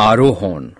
આરોહણ.